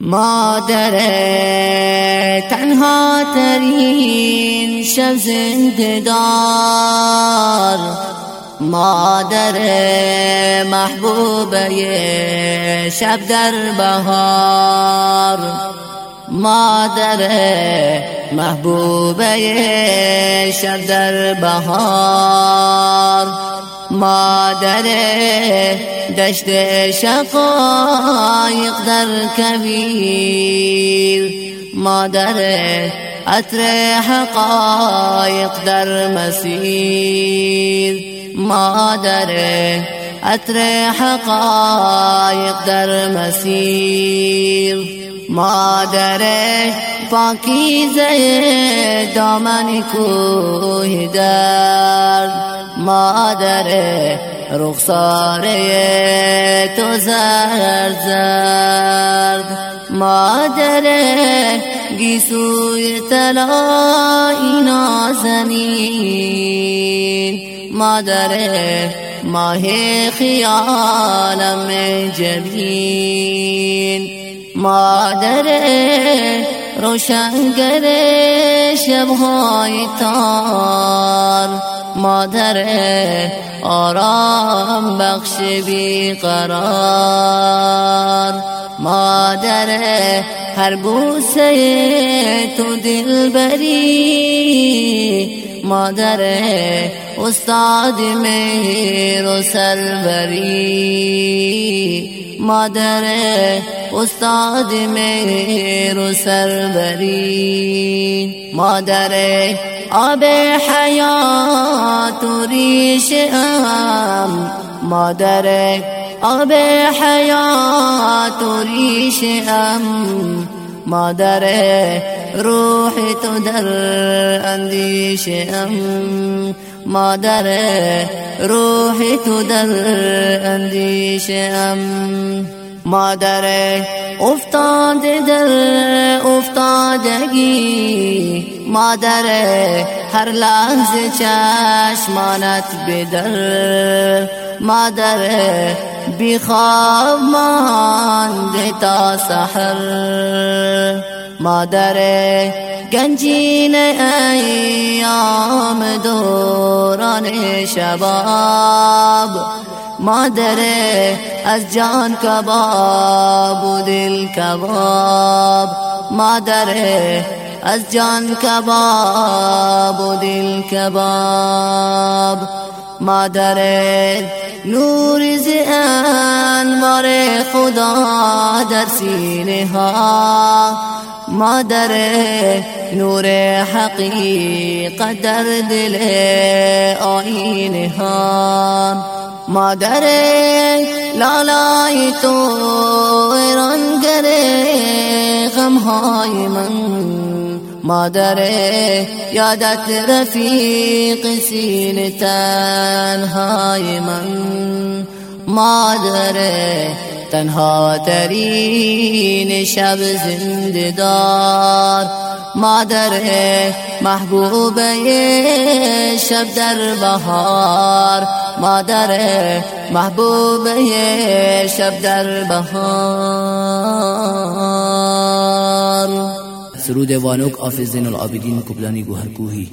مادر تنها ترین شب زنددار مادر محبوبه شب در بهار. مادر محبوبه شب در بهار. ما دري دشت شقايق در كبير ما دري أتري حقايق در مسير ما دري أتري حقايق در مسير ما دري پاکیزه دامن كوه درد. مادر رخساره تو زرد زرد. مادر گیسوی طلایی نازنین مادر ماه خیالم جبین. مادر روشنگر شبهای تار. مادر آرام بخش بی قرار مادر هر بوسه تو دل بری. مادر استاد مهر و سربری مادر استاد مهر و سربری مادر آب حیات و ریش ام مادر آب حیات و ریش ام مادر روح تو در اندیش ام مادر روح تو در اندیش ام مادر افتاده در افتادگی. مادر هر لحظه چشمانت بدر مادر بیخواب مانده تا سحر. مادر گنجین ایام دوران شباب. مادر از جان کباب و دل کباب مادر از جان کباب و دل کباب مادر نور ز انوار خدا در سینه ها مادر نور حقیقت در دل آینه ها. مادر لالای تو ایرانگر غمهای من مادر یادت رفیق سین تنهای من مادر تنها ترین شب زنددار مادر محبوبه شب در بهار. مادر محبوبه شب در بهار. سرود وانوک آفز زین العابدین کبلانی گوهرکوهی